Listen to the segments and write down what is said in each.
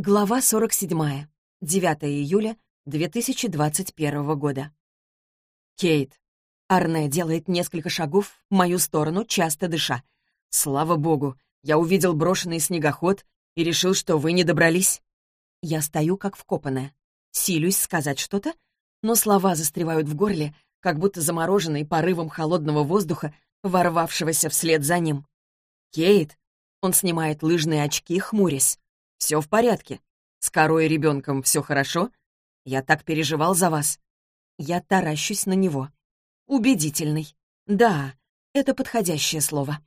Глава 47. 9 июля 2021 года. Кейт. Арне делает несколько шагов в мою сторону, часто дыша. Слава богу, я увидел брошенный снегоход и решил, что вы не добрались. Я стою как вкопанная. Силюсь сказать что-то, но слова застревают в горле, как будто замороженные порывом холодного воздуха, ворвавшегося вслед за ним. Кейт. Он снимает лыжные очки, хмурясь. Все в порядке. С корой и ребенком все хорошо? Я так переживал за вас. Я таращусь на него. Убедительный. Да, это подходящее слово.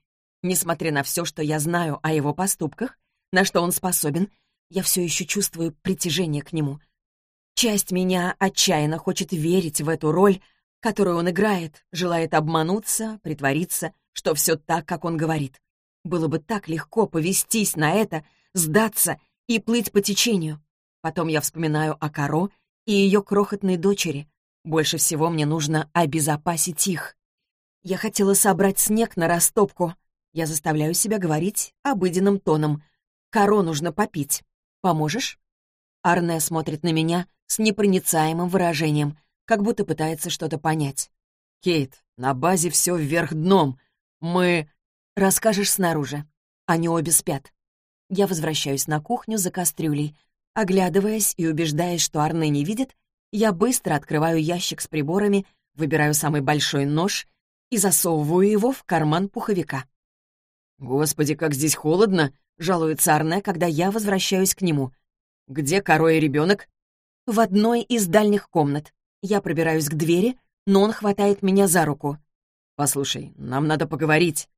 Несмотря на все, что я знаю о его поступках, на что он способен, я все еще чувствую притяжение к нему. Часть меня отчаянно хочет верить в эту роль, которую он играет, желает обмануться, притвориться, что все так, как он говорит. Было бы так легко повестись на это, сдаться и плыть по течению. Потом я вспоминаю о Каро и ее крохотной дочери. Больше всего мне нужно обезопасить их. Я хотела собрать снег на растопку. Я заставляю себя говорить обыденным тоном. Каро нужно попить. Поможешь? Арне смотрит на меня с непроницаемым выражением, как будто пытается что-то понять. «Кейт, на базе все вверх дном. Мы...» «Расскажешь снаружи. Они обе спят. Я возвращаюсь на кухню за кастрюлей. Оглядываясь и убеждаясь, что Арне не видит, я быстро открываю ящик с приборами, выбираю самый большой нож и засовываю его в карман пуховика. «Господи, как здесь холодно!» — жалуется Арне, когда я возвращаюсь к нему. «Где корой ребенок?» «В одной из дальних комнат. Я пробираюсь к двери, но он хватает меня за руку. «Послушай, нам надо поговорить».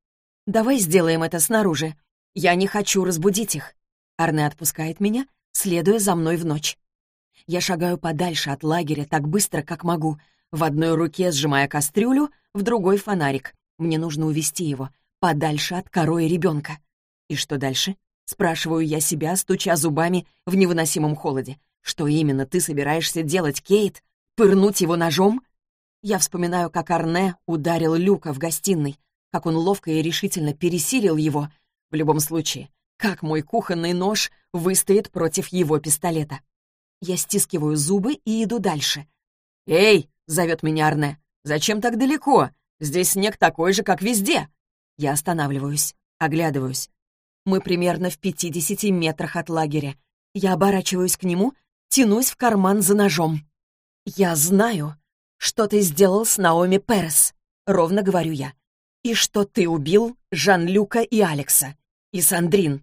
«Давай сделаем это снаружи. Я не хочу разбудить их. Арне отпускает меня, следуя за мной в ночь. Я шагаю подальше от лагеря так быстро, как могу, в одной руке сжимая кастрюлю, в другой — фонарик. Мне нужно увести его, подальше от корой ребенка. И что дальше? Спрашиваю я себя, стуча зубами в невыносимом холоде. Что именно ты собираешься делать, Кейт? Пырнуть его ножом? Я вспоминаю, как Арне ударил Люка в гостиной, как он ловко и решительно пересилил его — в любом случае, как мой кухонный нож выстоит против его пистолета? Я стискиваю зубы и иду дальше. «Эй!» — зовет меня Арне. «Зачем так далеко? Здесь снег такой же, как везде!» Я останавливаюсь, оглядываюсь. Мы примерно в пятидесяти метрах от лагеря. Я оборачиваюсь к нему, тянусь в карман за ножом. «Я знаю, что ты сделал с Наоми Перес», — ровно говорю я. «И что ты убил Жан-Люка и Алекса и Сандрин.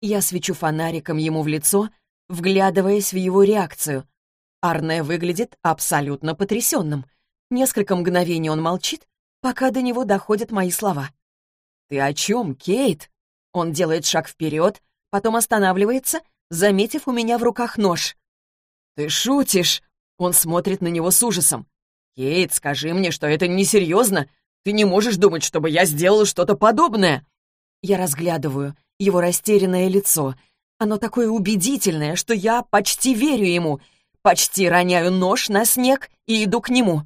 Я свечу фонариком ему в лицо, вглядываясь в его реакцию. Арне выглядит абсолютно потрясенным. Несколько мгновений он молчит, пока до него доходят мои слова. «Ты о чем, Кейт?» Он делает шаг вперед, потом останавливается, заметив у меня в руках нож. «Ты шутишь?» Он смотрит на него с ужасом. «Кейт, скажи мне, что это несерьезно. Ты не можешь думать, чтобы я сделал что-то подобное!» Я разглядываю его растерянное лицо. Оно такое убедительное, что я почти верю ему. Почти роняю нож на снег и иду к нему.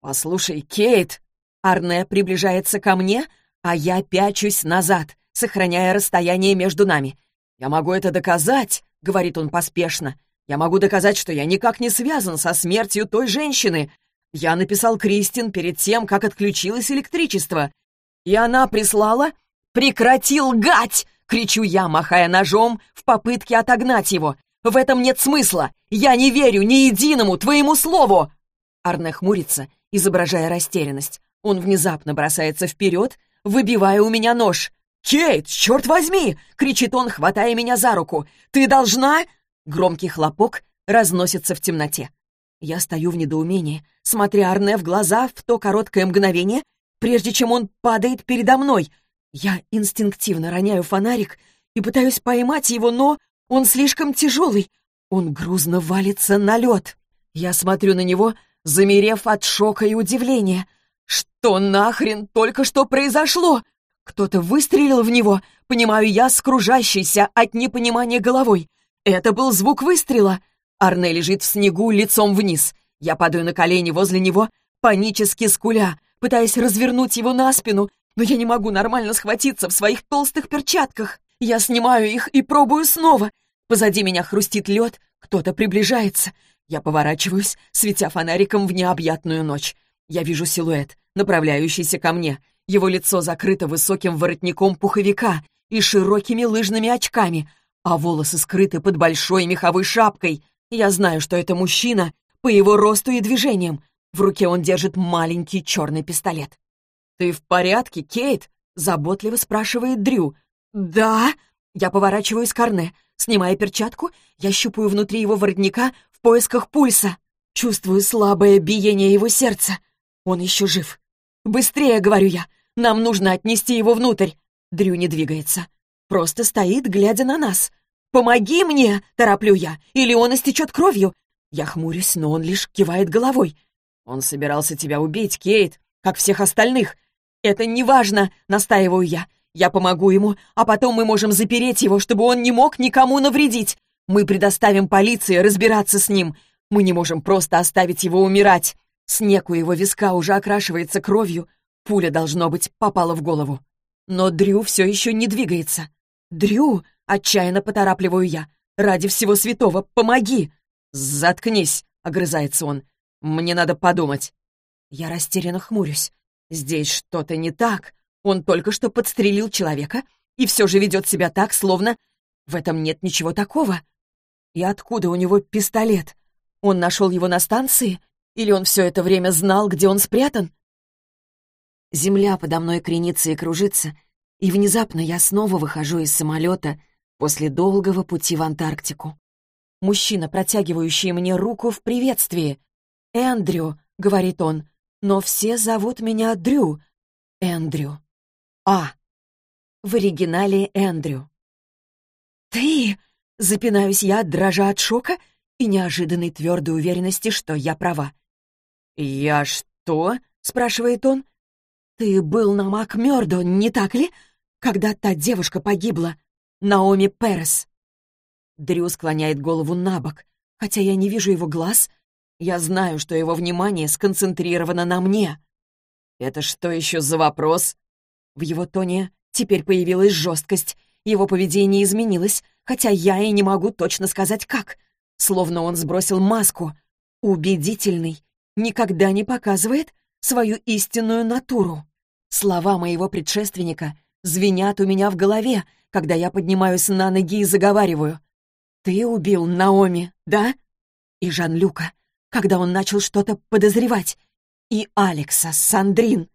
«Послушай, Кейт!» Арне приближается ко мне, а я пячусь назад, сохраняя расстояние между нами. «Я могу это доказать», — говорит он поспешно. «Я могу доказать, что я никак не связан со смертью той женщины. Я написал Кристин перед тем, как отключилось электричество. И она прислала «Прекрати лгать!» — кричу я, махая ножом в попытке отогнать его. «В этом нет смысла! Я не верю ни единому твоему слову!» Арне хмурится, изображая растерянность. Он внезапно бросается вперед, выбивая у меня нож. «Кейт, черт возьми!» — кричит он, хватая меня за руку. «Ты должна...» Громкий хлопок разносится в темноте. Я стою в недоумении, смотря Арне в глаза в то короткое мгновение, прежде чем он падает передо мной — я инстинктивно роняю фонарик и пытаюсь поймать его, но он слишком тяжелый. Он грузно валится на лед. Я смотрю на него, замерев от шока и удивления. Что нахрен только что произошло? Кто-то выстрелил в него, понимаю я, скружащийся от непонимания головой. Это был звук выстрела. Арне лежит в снегу лицом вниз. Я падаю на колени возле него, панически скуля, пытаясь развернуть его на спину но я не могу нормально схватиться в своих толстых перчатках. Я снимаю их и пробую снова. Позади меня хрустит лед, кто-то приближается. Я поворачиваюсь, светя фонариком в необъятную ночь. Я вижу силуэт, направляющийся ко мне. Его лицо закрыто высоким воротником пуховика и широкими лыжными очками, а волосы скрыты под большой меховой шапкой. Я знаю, что это мужчина по его росту и движениям. В руке он держит маленький черный пистолет. «Ты в порядке, Кейт?» — заботливо спрашивает Дрю. «Да». Я поворачиваюсь к Арне. Снимая перчатку, я щупаю внутри его воротника в поисках пульса. Чувствую слабое биение его сердца. Он еще жив. «Быстрее!» — говорю я. «Нам нужно отнести его внутрь!» Дрю не двигается. Просто стоит, глядя на нас. «Помоги мне!» — тороплю я. «Или он истечет кровью!» Я хмурюсь, но он лишь кивает головой. «Он собирался тебя убить, Кейт, как всех остальных!» «Это неважно!» — настаиваю я. «Я помогу ему, а потом мы можем запереть его, чтобы он не мог никому навредить. Мы предоставим полиции разбираться с ним. Мы не можем просто оставить его умирать. Снег у его виска уже окрашивается кровью. Пуля, должно быть, попала в голову. Но Дрю все еще не двигается. «Дрю!» — отчаянно поторапливаю я. «Ради всего святого, помоги!» «Заткнись!» — огрызается он. «Мне надо подумать». Я растерянно хмурюсь. Здесь что-то не так. Он только что подстрелил человека и все же ведет себя так, словно в этом нет ничего такого. И откуда у него пистолет? Он нашел его на станции или он все это время знал, где он спрятан? Земля подо мной кренится и кружится, и внезапно я снова выхожу из самолета после долгого пути в Антарктику. Мужчина, протягивающий мне руку в приветствии. «Эндрю», — говорит он, — «но все зовут меня Дрю». Эндрю. А. В оригинале Эндрю. «Ты?» — запинаюсь я, дрожа от шока и неожиданной твердой уверенности, что я права. «Я что?» — спрашивает он. «Ты был на Макмёрдо, не так ли? Когда та девушка погибла, Наоми Перес». Дрю склоняет голову на бок, хотя я не вижу его глаз. Я знаю, что его внимание сконцентрировано на мне. «Это что еще за вопрос?» В его тоне теперь появилась жесткость. Его поведение изменилось, хотя я и не могу точно сказать как. Словно он сбросил маску. Убедительный, никогда не показывает свою истинную натуру. Слова моего предшественника звенят у меня в голове, когда я поднимаюсь на ноги и заговариваю. «Ты убил Наоми, да?» И Жан-Люка, когда он начал что-то подозревать. И Алекса, Сандрин.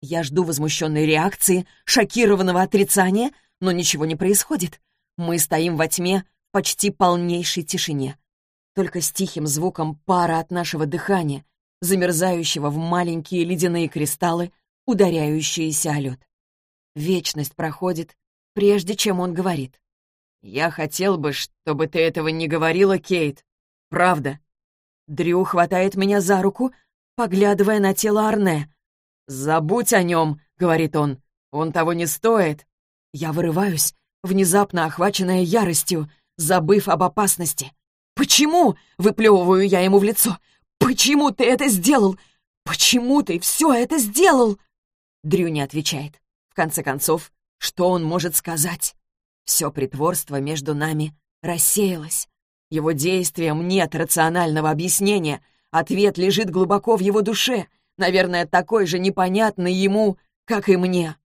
Я жду возмущенной реакции, шокированного отрицания, но ничего не происходит. Мы стоим во тьме, почти полнейшей тишине. Только с тихим звуком пара от нашего дыхания, замерзающего в маленькие ледяные кристаллы, ударяющиеся о лед. Вечность проходит, прежде чем он говорит. «Я хотел бы, чтобы ты этого не говорила, Кейт. Правда». Дрю хватает меня за руку, поглядывая на тело Арне. «Забудь о нем», — говорит он. «Он того не стоит». Я вырываюсь, внезапно охваченная яростью, забыв об опасности. «Почему?» — выплевываю я ему в лицо. «Почему ты это сделал? Почему ты все это сделал?» Дрю не отвечает. В конце концов, что он может сказать? Все притворство между нами рассеялось. Его действиям нет рационального объяснения. Ответ лежит глубоко в его душе, наверное, такой же непонятный ему, как и мне.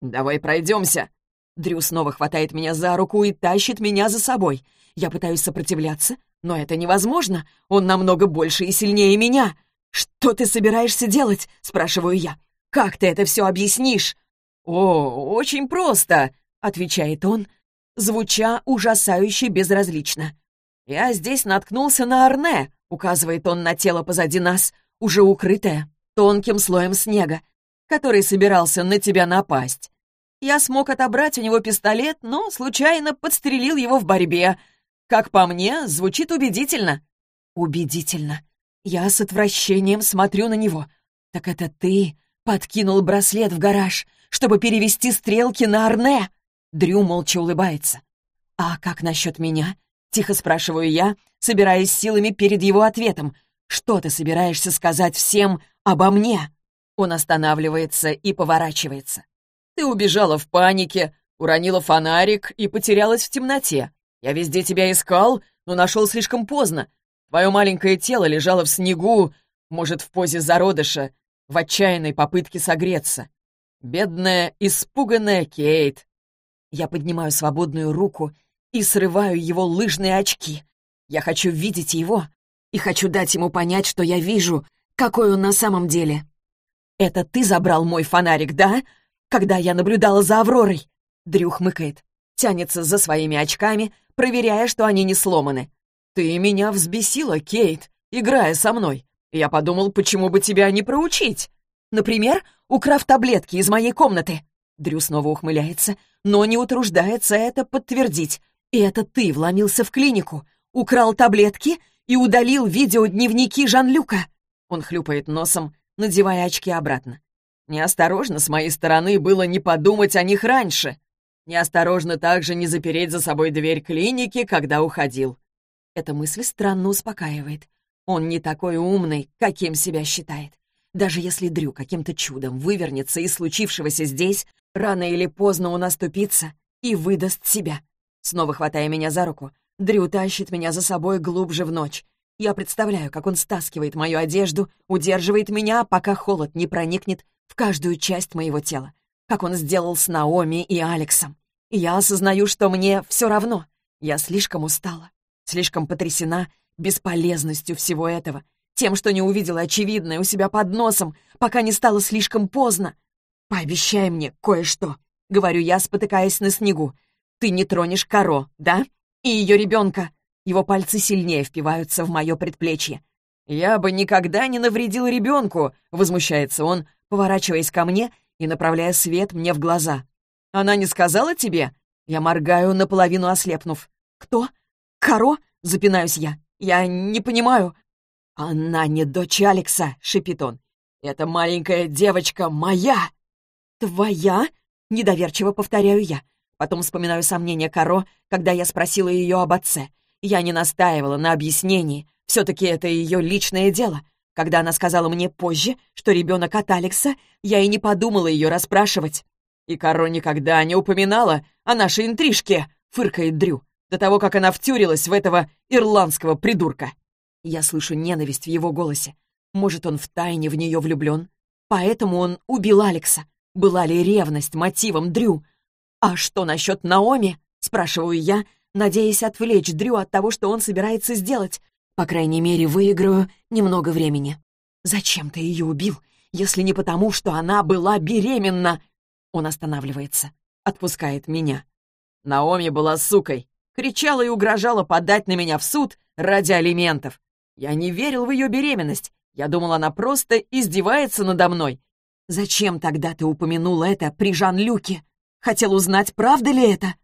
«Давай пройдемся». Дрю снова хватает меня за руку и тащит меня за собой. Я пытаюсь сопротивляться, но это невозможно. Он намного больше и сильнее меня. «Что ты собираешься делать?» — спрашиваю я. «Как ты это все объяснишь?» «О, очень просто», — отвечает он, звуча ужасающе безразлично. «Я здесь наткнулся на Арне», — указывает он на тело позади нас, уже укрытое тонким слоем снега, который собирался на тебя напасть. Я смог отобрать у него пистолет, но случайно подстрелил его в борьбе. Как по мне, звучит убедительно». «Убедительно. Я с отвращением смотрю на него. Так это ты подкинул браслет в гараж, чтобы перевести стрелки на Арне?» Дрю молча улыбается. «А как насчет меня?» — тихо спрашиваю я, собираясь силами перед его ответом. «Что ты собираешься сказать всем обо мне?» Он останавливается и поворачивается. «Ты убежала в панике, уронила фонарик и потерялась в темноте. Я везде тебя искал, но нашел слишком поздно. Твое маленькое тело лежало в снегу, может, в позе зародыша, в отчаянной попытке согреться. Бедная, испуганная Кейт. Я поднимаю свободную руку и срываю его лыжные очки. Я хочу видеть его и хочу дать ему понять, что я вижу, какой он на самом деле. «Это ты забрал мой фонарик, да? Когда я наблюдала за Авророй?» Дрю хмыкает, тянется за своими очками, проверяя, что они не сломаны. «Ты меня взбесила, Кейт, играя со мной. Я подумал, почему бы тебя не проучить? Например, украв таблетки из моей комнаты». Дрю снова ухмыляется, но не утруждается это подтвердить. «И это ты вломился в клинику, украл таблетки и удалил видеодневники Жан-Люка». Он хлюпает носом, надевая очки обратно. Неосторожно с моей стороны было не подумать о них раньше. Неосторожно также не запереть за собой дверь клиники, когда уходил. Эта мысль странно успокаивает. Он не такой умный, каким себя считает. Даже если Дрю каким-то чудом вывернется из случившегося здесь, рано или поздно он оступится и выдаст себя. Снова хватая меня за руку, Дрю тащит меня за собой глубже в ночь. Я представляю, как он стаскивает мою одежду, удерживает меня, пока холод не проникнет в каждую часть моего тела как он сделал с Наоми и Алексом. И я осознаю, что мне все равно. Я слишком устала, слишком потрясена бесполезностью всего этого, тем, что не увидела очевидное у себя под носом, пока не стало слишком поздно. «Пообещай мне кое-что», — говорю я, спотыкаясь на снегу. «Ты не тронешь Каро, да? И ее ребенка». Его пальцы сильнее впиваются в мое предплечье. «Я бы никогда не навредил ребенку», — возмущается он, поворачиваясь ко мне и направляя свет мне в глаза. «Она не сказала тебе?» Я моргаю, наполовину ослепнув. «Кто? Каро?» — запинаюсь я. «Я не понимаю». «Она не дочь Алекса», — шипит он. «Эта маленькая девочка моя!» «Твоя?» — недоверчиво повторяю я. Потом вспоминаю сомнения Каро, когда я спросила ее об отце. Я не настаивала на объяснении. Все-таки это ее личное дело. Когда она сказала мне позже, что ребенок от Алекса, я и не подумала ее расспрашивать. «И Каро никогда не упоминала о нашей интрижке», — фыркает Дрю, до того, как она втюрилась в этого ирландского придурка. Я слышу ненависть в его голосе. Может, он втайне в нее влюблен? Поэтому он убил Алекса. Была ли ревность мотивом Дрю? «А что насчет Наоми?» — спрашиваю я, надеясь отвлечь Дрю от того, что он собирается сделать. По крайней мере, выиграю немного времени. Зачем ты ее убил, если не потому, что она была беременна? Он останавливается, отпускает меня. Наоми была сукой, кричала и угрожала подать на меня в суд ради алиментов. Я не верил в ее беременность. Я думал, она просто издевается надо мной. Зачем тогда ты упомянул это при Жан-Люке? Хотел узнать, правда ли это?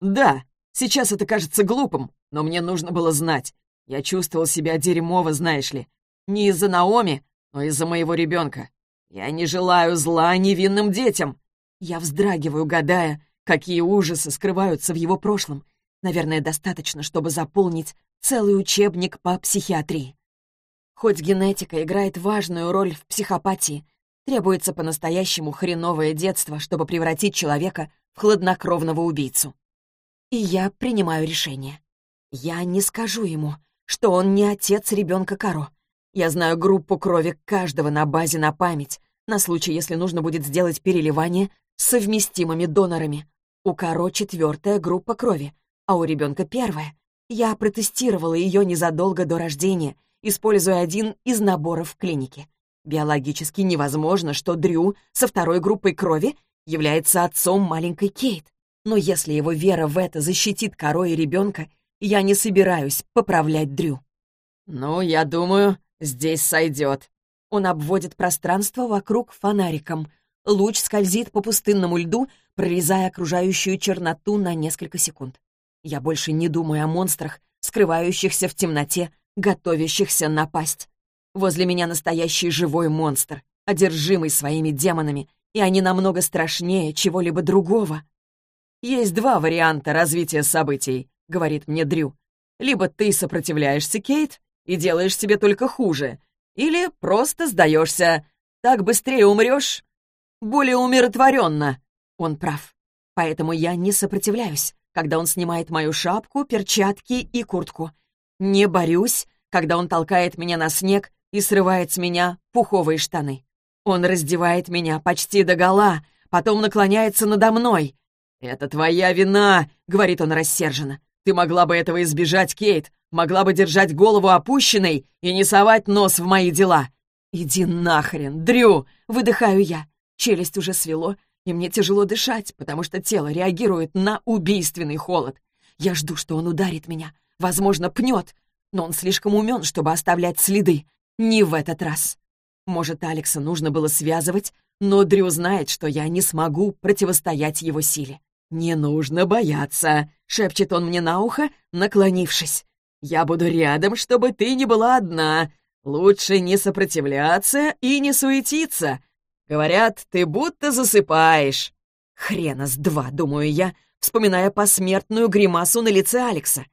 Да, сейчас это кажется глупым, но мне нужно было знать. Я чувствовал себя дерьмово, знаешь ли. Не из-за Наоми, но из-за моего ребенка. Я не желаю зла невинным детям. Я вздрагиваю, гадая, какие ужасы скрываются в его прошлом. Наверное, достаточно, чтобы заполнить целый учебник по психиатрии. Хоть генетика играет важную роль в психопатии, требуется по-настоящему хреновое детство, чтобы превратить человека в хладнокровного убийцу. И я принимаю решение. Я не скажу ему, что он не отец ребенка Каро. Я знаю группу крови каждого на базе на память, на случай, если нужно будет сделать переливание с совместимыми донорами. У Каро четвертая группа крови, а у ребенка первая. Я протестировала ее незадолго до рождения, используя один из наборов в клинике. Биологически невозможно, что Дрю со второй группой крови является отцом маленькой Кейт. Но если его вера в это защитит Каро и ребенка, я не собираюсь поправлять Дрю. «Ну, я думаю, здесь сойдет». Он обводит пространство вокруг фонариком. Луч скользит по пустынному льду, прорезая окружающую черноту на несколько секунд. Я больше не думаю о монстрах, скрывающихся в темноте, готовящихся напасть. Возле меня настоящий живой монстр, одержимый своими демонами, и они намного страшнее чего-либо другого. Есть два варианта развития событий. — говорит мне Дрю. «Либо ты сопротивляешься, Кейт, и делаешь себе только хуже, или просто сдаешься. Так быстрее умрешь. Более умиротворенно». Он прав. Поэтому я не сопротивляюсь, когда он снимает мою шапку, перчатки и куртку. Не борюсь, когда он толкает меня на снег и срывает с меня пуховые штаны. Он раздевает меня почти до гола, потом наклоняется надо мной. «Это твоя вина», — говорит он рассерженно. «Ты могла бы этого избежать, Кейт, могла бы держать голову опущенной и не совать нос в мои дела». «Иди нахрен, Дрю!» — выдыхаю я. Челюсть уже свело, и мне тяжело дышать, потому что тело реагирует на убийственный холод. Я жду, что он ударит меня, возможно, пнет, но он слишком умен, чтобы оставлять следы. Не в этот раз. Может, Алекса нужно было связывать, но Дрю знает, что я не смогу противостоять его силе. «Не нужно бояться», — шепчет он мне на ухо, наклонившись. «Я буду рядом, чтобы ты не была одна. Лучше не сопротивляться и не суетиться. Говорят, ты будто засыпаешь». Хрена с два, думаю я, вспоминая посмертную гримасу на лице Алекса.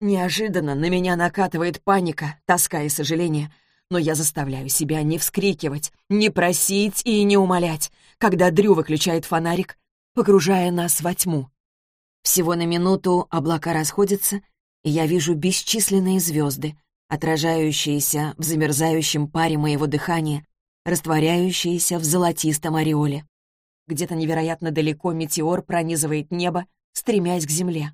Неожиданно на меня накатывает паника, тоска и сожаление, но я заставляю себя не вскрикивать, не просить и не умолять, когда Дрю выключает фонарик, погружая нас во тьму. Всего на минуту облака расходятся, и я вижу бесчисленные звезды, отражающиеся в замерзающем паре моего дыхания, растворяющиеся в золотистом ореоле. Где-то невероятно далеко метеор пронизывает небо, стремясь к земле.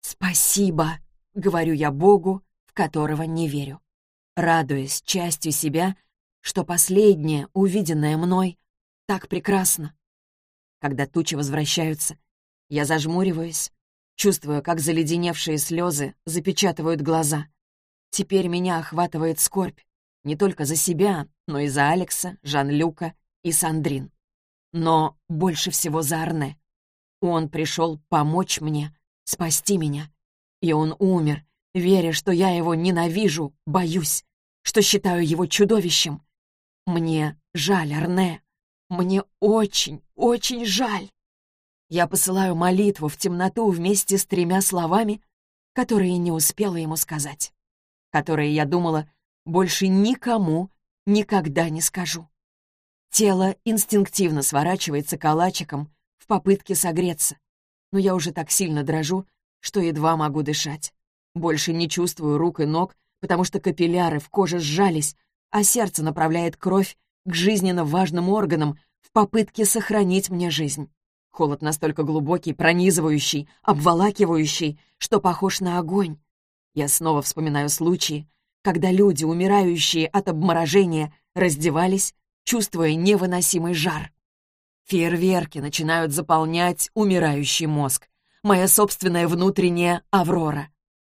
«Спасибо!» — говорю я Богу, в которого не верю, радуясь частью себя, что последнее, увиденное мной, так прекрасно. Когда тучи возвращаются, я зажмуриваюсь, чувствую, как заледеневшие слезы запечатывают глаза. Теперь меня охватывает скорбь не только за себя, но и за Алекса, Жан-Люка и Сандрин. Но больше всего за Арне. Он пришел помочь мне, спасти меня. И он умер, веря, что я его ненавижу, боюсь, что считаю его чудовищем. Мне жаль Арне. Мне очень, очень жаль. Я посылаю молитву в темноту вместе с тремя словами, которые не успела ему сказать, которые, я думала, больше никому никогда не скажу. Тело инстинктивно сворачивается калачиком в попытке согреться, но я уже так сильно дрожу, что едва могу дышать. Больше не чувствую рук и ног, потому что капилляры в коже сжались, а сердце направляет кровь к жизненно важным органам в попытке сохранить мне жизнь. Холод настолько глубокий, пронизывающий, обволакивающий, что похож на огонь. Я снова вспоминаю случаи, когда люди, умирающие от обморожения, раздевались, чувствуя невыносимый жар. Фейерверки начинают заполнять умирающий мозг моя собственная внутренняя Аврора.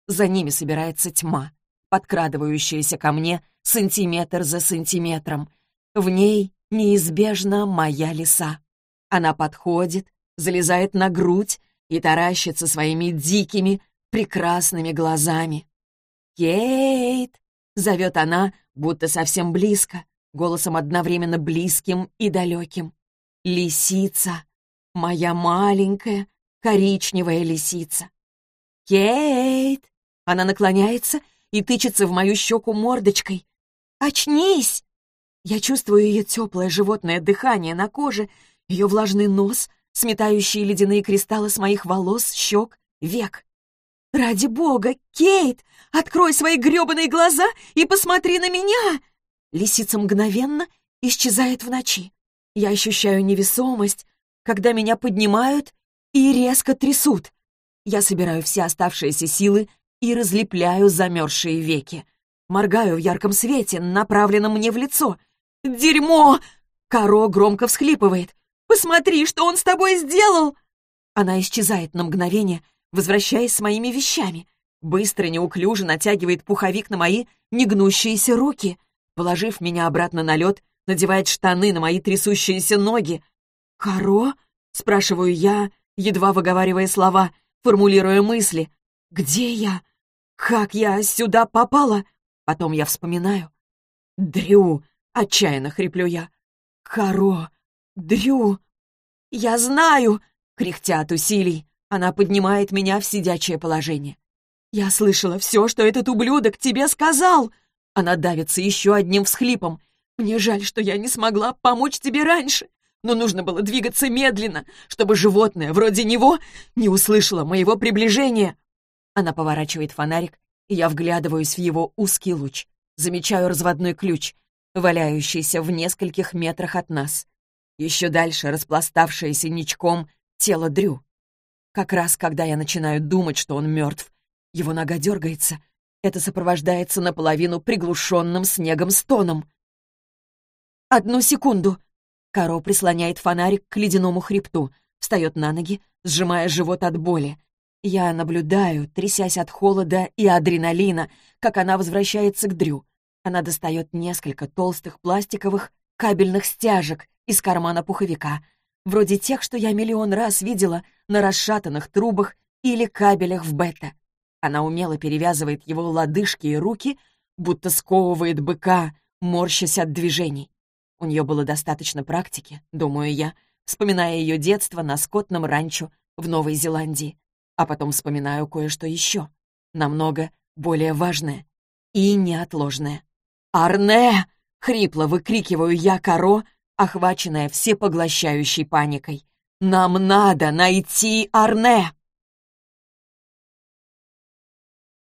За ними собирается тьма, подкрадывающаяся ко мне сантиметр за сантиметром. В ней неизбежно моя лиса. Она подходит, залезает на грудь и таращится своими дикими, прекрасными глазами. «Кейт!» — зовет она, будто совсем близко, голосом одновременно близким и далеким. «Лисица! Моя маленькая, коричневая лисица. «Кейт!» Она наклоняется и тычется в мою щеку мордочкой. «Очнись!» Я чувствую ее теплое животное дыхание на коже, ее влажный нос, сметающие ледяные кристаллы с моих волос, щек, век. «Ради бога, Кейт, открой свои гребаные глаза и посмотри на меня!» Лисица мгновенно исчезает в ночи. Я ощущаю невесомость, когда меня поднимают и резко трясут. Я собираю все оставшиеся силы и разлепляю замерзшие веки. Моргаю в ярком свете, направленном мне в лицо. «Дерьмо!» Каро громко всхлипывает. «Посмотри, что он с тобой сделал!» Она исчезает на мгновение, возвращаясь с моими вещами. Быстро, неуклюже натягивает пуховик на мои негнущиеся руки. Положив меня обратно на лед, надевает штаны на мои трясущиеся ноги. «Каро?» — спрашиваю я, едва выговаривая слова, формулируя мысли. «Где я? Как я сюда попала?» Потом я вспоминаю. «Дрю!» — отчаянно хриплю я. «Каро! Дрю!» «Я знаю!» — кряхтя от усилий. Она поднимает меня в сидячее положение. «Я слышала все, что этот ублюдок тебе сказал!» Она давится еще одним всхлипом. «Мне жаль, что я не смогла помочь тебе раньше. но нужно было двигаться медленно, чтобы животное вроде него не услышало моего приближения. Она поворачивает фонарик, и я вглядываюсь в его узкий луч. Замечаю разводной ключ, валяющийся в нескольких метрах от нас. Еще дальше распластавшееся ничком тело Дрю. Как раз когда я начинаю думать, что он мертв, его нога дергается. Это сопровождается наполовину приглушенным снегом стоном. «Одну секунду!» Каро прислоняет фонарик к ледяному хребту, встает на ноги, сжимая живот от боли. Я наблюдаю, трясясь от холода и адреналина, как она возвращается к Дрю. Она достает несколько толстых пластиковых кабельных стяжек из кармана пуховика, вроде тех, что я миллион раз видела на расшатанных трубах или кабелях в бета. Она умело перевязывает его лодыжки и руки, будто сковывает быка, морщась от движений. У нее было достаточно практики, думаю я, вспоминая ее детство на скотном ранчо в Новой Зеландии. А потом вспоминаю кое-что еще, намного более важное и неотложное. «Арне!» — хрипло выкрикиваю я Каро, охваченная всепоглощающей паникой. «Нам надо найти Арне!»